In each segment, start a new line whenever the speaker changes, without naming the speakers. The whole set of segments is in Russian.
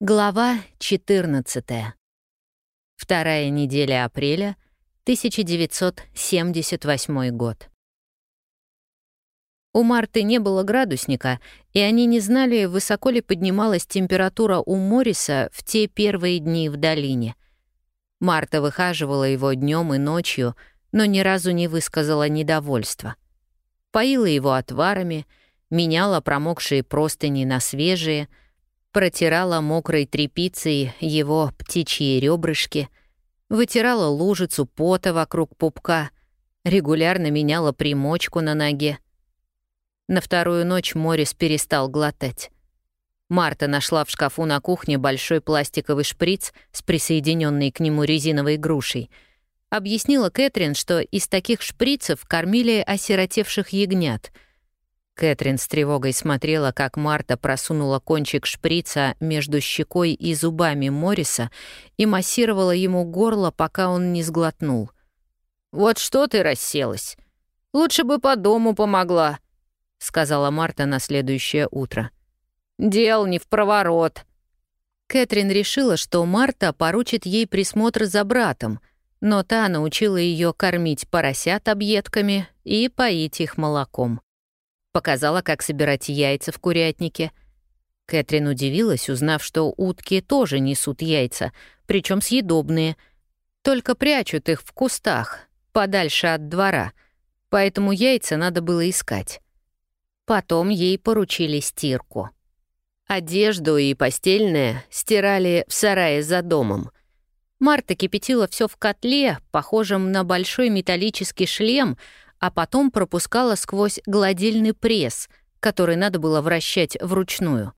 Глава 14. Вторая неделя апреля, 1978 год. У Марты не было градусника, и они не знали, высоко ли поднималась температура у Морриса в те первые дни в долине. Марта выхаживала его днем и ночью, но ни разу не высказала недовольства. Поила его отварами, меняла промокшие простыни на свежие — протирала мокрой тряпицей его птичьи ребрышки, вытирала лужицу пота вокруг пупка, регулярно меняла примочку на ноге. На вторую ночь Морис перестал глотать. Марта нашла в шкафу на кухне большой пластиковый шприц с присоединенной к нему резиновой грушей. Объяснила Кэтрин, что из таких шприцев кормили осиротевших ягнят — Кэтрин с тревогой смотрела, как Марта просунула кончик шприца между щекой и зубами Морриса и массировала ему горло, пока он не сглотнул. «Вот что ты расселась? Лучше бы по дому помогла», — сказала Марта на следующее утро. «Дел не в проворот». Кэтрин решила, что Марта поручит ей присмотр за братом, но та научила ее кормить поросят объедками и поить их молоком. Показала, как собирать яйца в курятнике. Кэтрин удивилась, узнав, что утки тоже несут яйца, причем съедобные, только прячут их в кустах, подальше от двора, поэтому яйца надо было искать. Потом ей поручили стирку. Одежду и постельное стирали в сарае за домом. Марта кипятила все в котле, похожем на большой металлический шлем, а потом пропускала сквозь гладильный пресс, который надо было вращать вручную.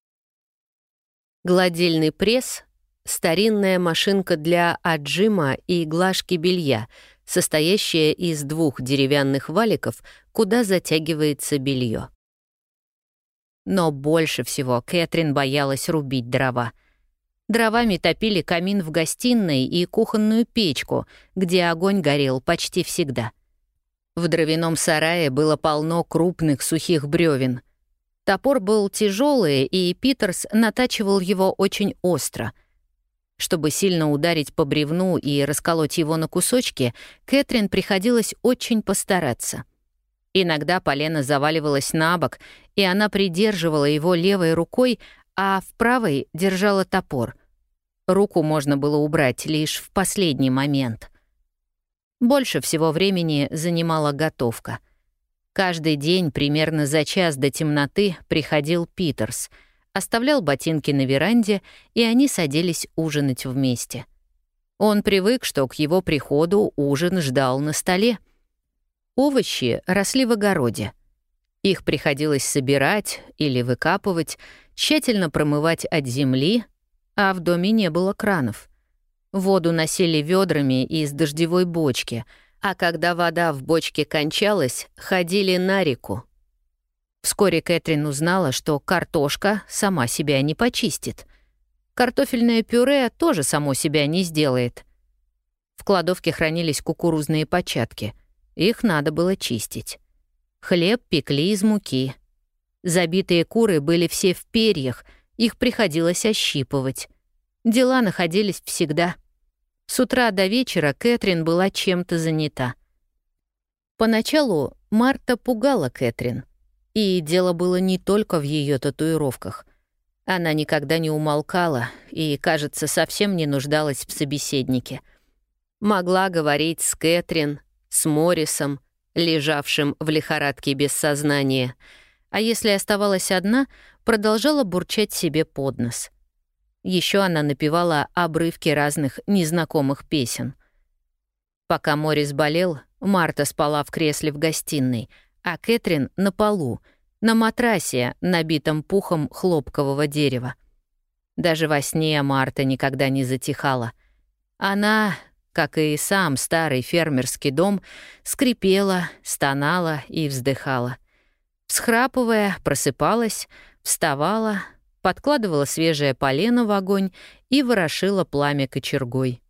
Гладильный пресс — старинная машинка для отжима и глажки белья, состоящая из двух деревянных валиков, куда затягивается белье. Но больше всего Кэтрин боялась рубить дрова. Дровами топили камин в гостиной и кухонную печку, где огонь горел почти всегда — в дровяном сарае было полно крупных сухих бревен. Топор был тяжелый, и Питерс натачивал его очень остро. Чтобы сильно ударить по бревну и расколоть его на кусочки, Кэтрин приходилось очень постараться. Иногда полено заваливалось на бок, и она придерживала его левой рукой, а в правой держала топор. Руку можно было убрать лишь в последний момент — больше всего времени занимала готовка. Каждый день примерно за час до темноты приходил Питерс, оставлял ботинки на веранде, и они садились ужинать вместе. Он привык, что к его приходу ужин ждал на столе. Овощи росли в огороде. Их приходилось собирать или выкапывать, тщательно промывать от земли, а в доме не было кранов. Воду носили ведрами из дождевой бочки, а когда вода в бочке кончалась, ходили на реку. Вскоре Кэтрин узнала, что картошка сама себя не почистит. Картофельное пюре тоже само себя не сделает. В кладовке хранились кукурузные початки. Их надо было чистить. Хлеб пекли из муки. Забитые куры были все в перьях, их приходилось ощипывать. Дела находились всегда. С утра до вечера Кэтрин была чем-то занята. Поначалу Марта пугала Кэтрин. И дело было не только в ее татуировках. Она никогда не умолкала и, кажется, совсем не нуждалась в собеседнике. Могла говорить с Кэтрин, с Моррисом, лежавшим в лихорадке без сознания, а если оставалась одна, продолжала бурчать себе под нос — еще она напевала обрывки разных незнакомых песен. Пока Морис болел, Марта спала в кресле в гостиной, а Кэтрин — на полу, на матрасе, набитом пухом хлопкового дерева. Даже во сне Марта никогда не затихала. Она, как и сам старый фермерский дом, скрипела, стонала и вздыхала. Всхрапывая, просыпалась, вставала, подкладывала свежее полено в огонь и ворошила пламя кочергой.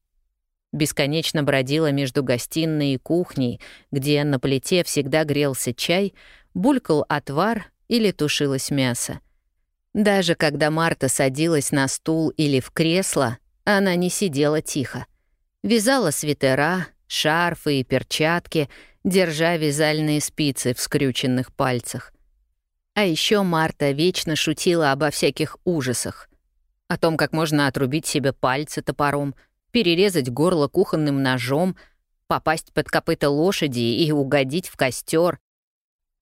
Бесконечно бродила между гостиной и кухней, где на плите всегда грелся чай, булькал отвар или тушилось мясо. Даже когда Марта садилась на стул или в кресло, она не сидела тихо. Вязала свитера, шарфы и перчатки, держа вязальные спицы в скрюченных пальцах. А еще Марта вечно шутила обо всяких ужасах. О том, как можно отрубить себе пальцы топором, перерезать горло кухонным ножом, попасть под копыта лошади и угодить в костер,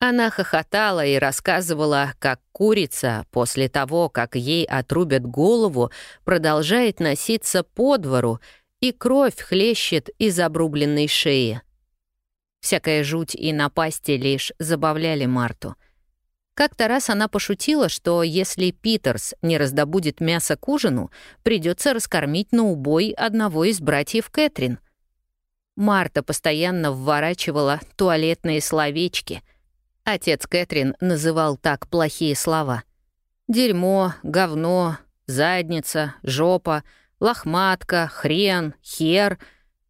она хохотала и рассказывала, как курица после того, как ей отрубят голову, продолжает носиться по двору, и кровь хлещет из обрубленной шеи. Всякая жуть и напасти лишь забавляли Марту. Как-то раз она пошутила, что если Питерс не раздобудет мясо к ужину, придется раскормить на убой одного из братьев Кэтрин. Марта постоянно вворачивала туалетные словечки — Отец Кэтрин называл так плохие слова. Дерьмо, говно, задница, жопа, лохматка, хрен, хер,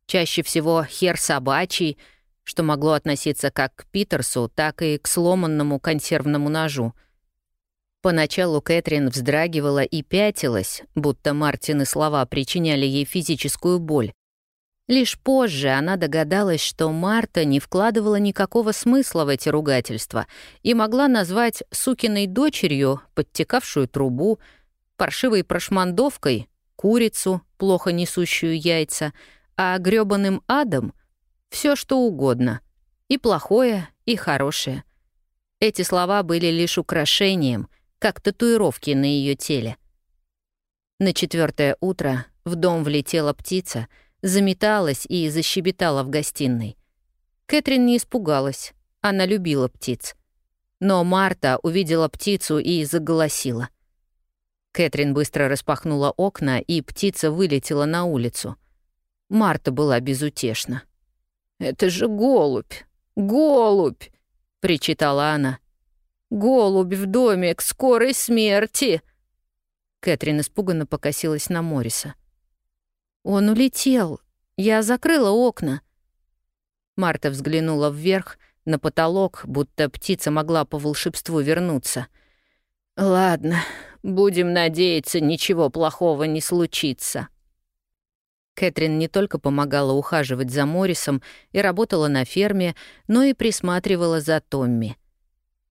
чаще всего хер собачий, что могло относиться как к Питерсу, так и к сломанному консервному ножу. Поначалу Кэтрин вздрагивала и пятилась, будто Мартины слова причиняли ей физическую боль. Лишь позже она догадалась, что Марта не вкладывала никакого смысла в эти ругательства и могла назвать сукиной дочерью подтекавшую трубу, паршивой прошмандовкой — курицу, плохо несущую яйца, а грёбаным адом — все что угодно, и плохое, и хорошее. Эти слова были лишь украшением, как татуировки на ее теле. На четвертое утро в дом влетела птица — заметалась и защебетала в гостиной. Кэтрин не испугалась, она любила птиц. Но Марта увидела птицу и заголосила. Кэтрин быстро распахнула окна, и птица вылетела на улицу. Марта была безутешна. «Это же голубь! Голубь!» — причитала она. «Голубь в доме к скорой смерти!» Кэтрин испуганно покосилась на Мориса. «Он улетел. Я закрыла окна». Марта взглянула вверх, на потолок, будто птица могла по волшебству вернуться. «Ладно, будем надеяться, ничего плохого не случится». Кэтрин не только помогала ухаживать за Моррисом и работала на ферме, но и присматривала за Томми.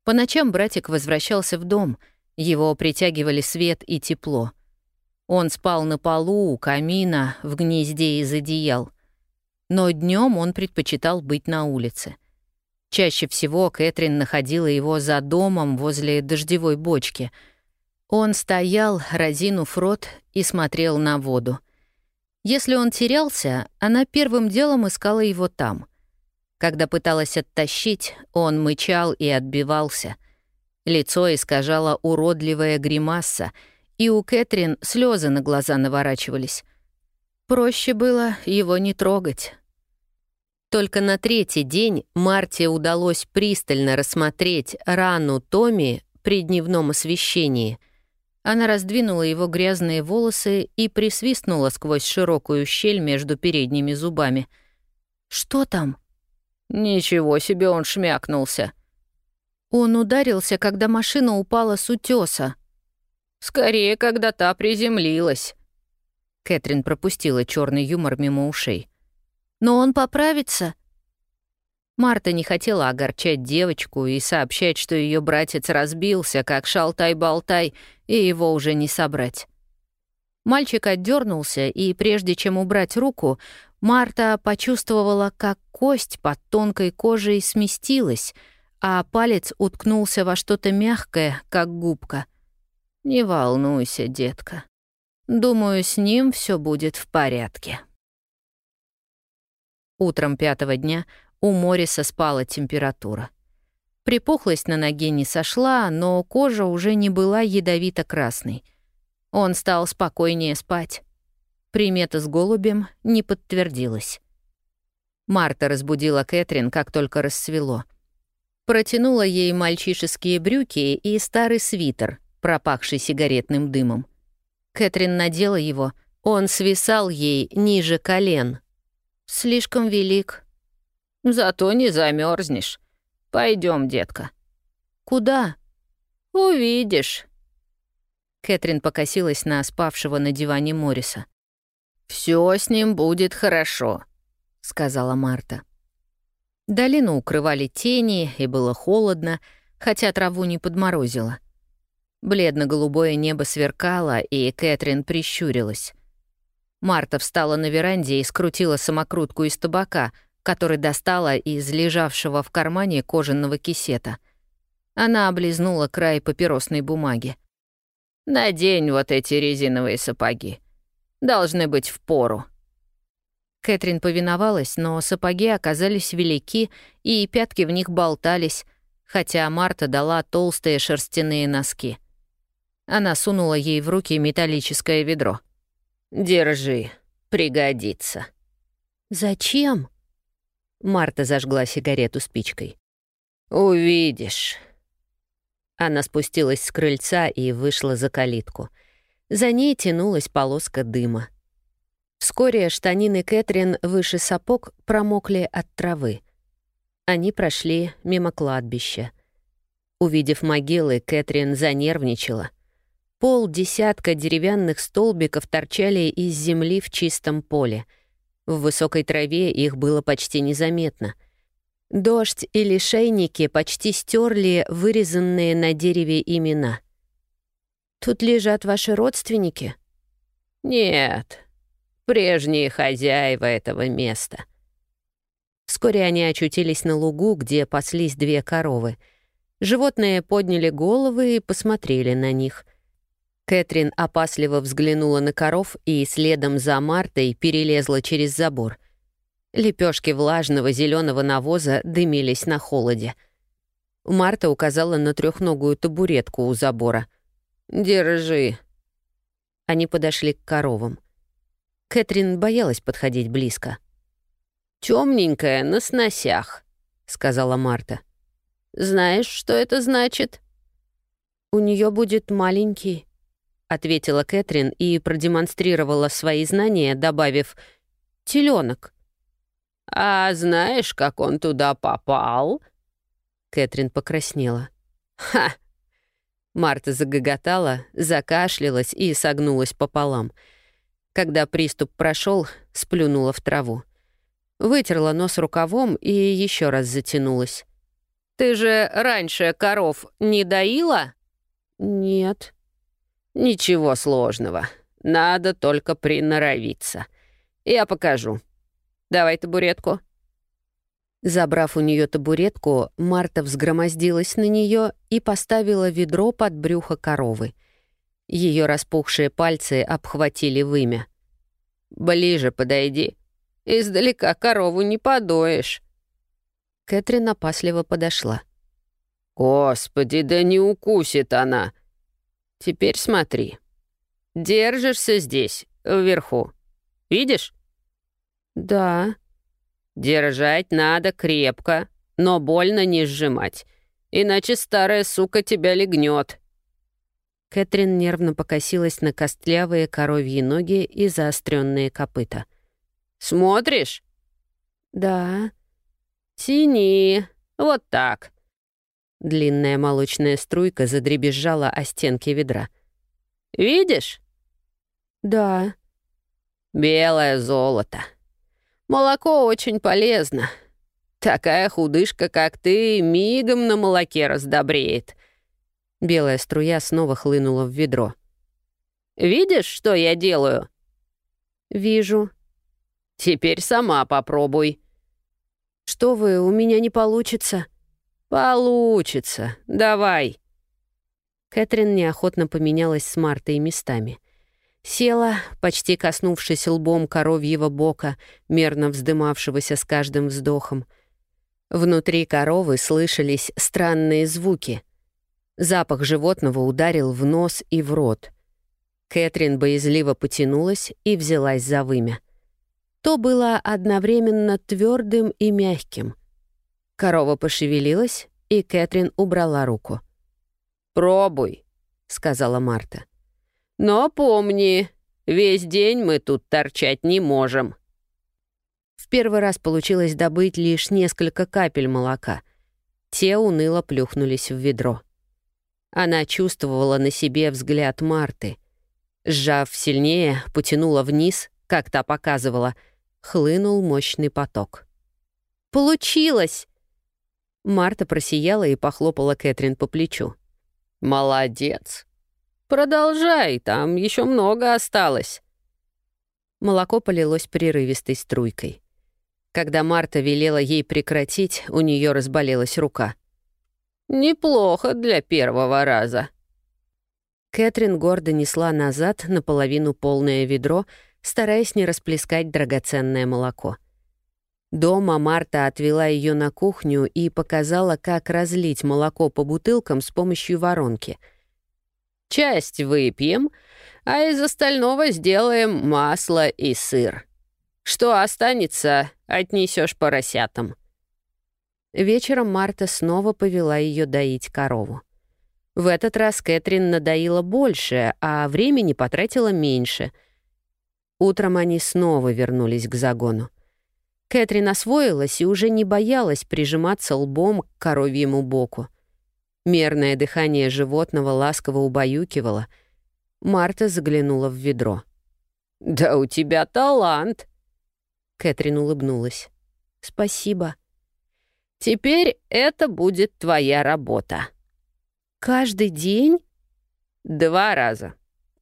По ночам братик возвращался в дом, его притягивали свет и тепло. Он спал на полу у камина в гнезде из одеял. Но днем он предпочитал быть на улице. Чаще всего Кэтрин находила его за домом возле дождевой бочки. Он стоял, разинув рот, и смотрел на воду. Если он терялся, она первым делом искала его там. Когда пыталась оттащить, он мычал и отбивался. Лицо искажало уродливая гримаса — и у Кэтрин слезы на глаза наворачивались. Проще было его не трогать. Только на третий день Марте удалось пристально рассмотреть рану Томи при дневном освещении. Она раздвинула его грязные волосы и присвистнула сквозь широкую щель между передними зубами. «Что там?» «Ничего себе он шмякнулся». Он ударился, когда машина упала с утеса. Скорее, когда та приземлилась. Кэтрин пропустила черный юмор мимо ушей. Но он поправится. Марта не хотела огорчать девочку и сообщать, что ее братец разбился, как шалтай-болтай, и его уже не собрать. Мальчик отдернулся, и прежде чем убрать руку, Марта почувствовала, как кость под тонкой кожей сместилась, а палец уткнулся во что-то мягкое, как губка — «Не волнуйся, детка. Думаю, с ним все будет в порядке». Утром пятого дня у Мориса спала температура. Припухлость на ноге не сошла, но кожа уже не была ядовито-красной. Он стал спокойнее спать. Примета с голубем не подтвердилась. Марта разбудила Кэтрин, как только рассвело. Протянула ей мальчишеские брюки и старый свитер — пропахший сигаретным дымом. Кэтрин надела его, он свисал ей ниже колен. Слишком велик. Зато не замерзнешь. Пойдем, детка. Куда? Увидишь. Кэтрин покосилась на спавшего на диване Морриса.
Все с ним будет хорошо», — сказала Марта.
Долину укрывали тени, и было холодно, хотя траву не подморозило. Бледно-голубое небо сверкало, и Кэтрин прищурилась. Марта встала на веранде и скрутила самокрутку из табака, который достала из лежавшего в кармане кожаного кисета. Она облизнула край папиросной бумаги.
«Надень вот эти резиновые сапоги. Должны быть в пору».
Кэтрин повиновалась, но сапоги оказались велики, и пятки в них болтались, хотя Марта дала толстые шерстяные носки. Она сунула ей в руки металлическое ведро.
«Держи, пригодится».
«Зачем?» Марта зажгла сигарету спичкой.
«Увидишь».
Она спустилась с крыльца и вышла за калитку. За ней тянулась полоска дыма. Вскоре штанины Кэтрин выше сапог промокли от травы. Они прошли мимо кладбища. Увидев могилы, Кэтрин занервничала. Пол десятка деревянных столбиков торчали из земли в чистом поле. В высокой траве их было почти незаметно. Дождь и лишайники почти стерли вырезанные на дереве имена. «Тут лежат ваши родственники?»
«Нет, прежние хозяева этого места».
Вскоре они очутились на лугу, где паслись две коровы. Животные подняли головы и посмотрели на них — Кэтрин опасливо взглянула на коров и следом за Мартой перелезла через забор. Лепешки влажного зеленого навоза дымились на холоде. Марта указала на трехногую табуретку у забора.
«Держи».
Они подошли к коровам. Кэтрин боялась подходить близко.
Темненькая на сносях», — сказала Марта. «Знаешь, что это значит?»
«У нее будет маленький», — ответила Кэтрин и продемонстрировала свои знания, добавив «теленок».
«А знаешь, как он туда попал?»
Кэтрин покраснела.
«Ха!»
Марта загоготала, закашлялась и согнулась пополам. Когда приступ прошел, сплюнула в траву. Вытерла нос рукавом и еще раз затянулась.
«Ты же раньше коров не доила?»
«Нет»,
«Ничего сложного. Надо только приноровиться. Я покажу. Давай табуретку».
Забрав у нее табуретку, Марта взгромоздилась на нее и поставила ведро под брюхо коровы. Ее распухшие пальцы обхватили вымя.
«Ближе подойди. Издалека корову не подоешь».
Кэтрин опасливо подошла.
«Господи, да не укусит она!» Теперь смотри. Держишься здесь, вверху. Видишь?
Да.
Держать надо крепко, но больно не сжимать. Иначе старая сука тебя легнет.
Кэтрин нервно покосилась на костлявые коровьи ноги и заостренные копыта.
«Смотришь?»
«Да».
«Тяни. Вот так.
Длинная молочная струйка задребезжала о стенки ведра.
«Видишь?»
«Да».
«Белое золото. Молоко очень полезно. Такая худышка, как ты, мигом на молоке раздобреет».
Белая струя снова хлынула в ведро.
«Видишь, что я делаю?»
«Вижу».
«Теперь сама попробуй».
«Что вы, у меня не получится».
«Получится. Давай».
Кэтрин неохотно поменялась с Мартой местами. Села, почти коснувшись лбом коровьего бока, мерно вздымавшегося с каждым вздохом. Внутри коровы слышались странные звуки. Запах животного ударил в нос и в рот. Кэтрин боязливо потянулась и взялась за вымя. То было одновременно твердым и мягким — Корова пошевелилась, и Кэтрин убрала руку.
«Пробуй», — сказала Марта. «Но помни, весь день мы тут торчать не можем».
В первый раз получилось добыть лишь несколько капель молока. Те уныло плюхнулись в ведро. Она чувствовала на себе взгляд Марты. Сжав сильнее, потянула вниз, как та показывала, хлынул мощный поток. «Получилось!» Марта просияла и похлопала Кэтрин по плечу.
«Молодец! Продолжай, там еще много осталось».
Молоко полилось прерывистой струйкой. Когда Марта велела ей прекратить, у нее разболелась рука.
«Неплохо для первого раза».
Кэтрин гордо несла назад наполовину полное ведро, стараясь не расплескать драгоценное молоко. Дома Марта отвела ее на кухню и показала, как разлить молоко по бутылкам с помощью воронки.
«Часть выпьем, а из остального сделаем масло и сыр. Что останется, отнесешь поросятам».
Вечером Марта снова повела ее доить корову. В этот раз Кэтрин надоила больше, а времени потратила меньше. Утром они снова вернулись к загону. Кэтрин освоилась и уже не боялась прижиматься лбом к коровьему боку. Мерное дыхание животного ласково убаюкивало. Марта заглянула в ведро.
«Да у тебя талант!»
Кэтрин улыбнулась. «Спасибо».
«Теперь это будет твоя работа».
«Каждый день?»
«Два раза.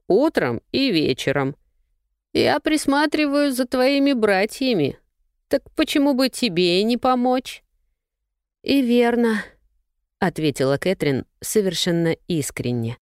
Утром и вечером. Я присматриваю за твоими братьями. Так почему бы тебе и не помочь?»
«И верно», — ответила Кэтрин совершенно искренне.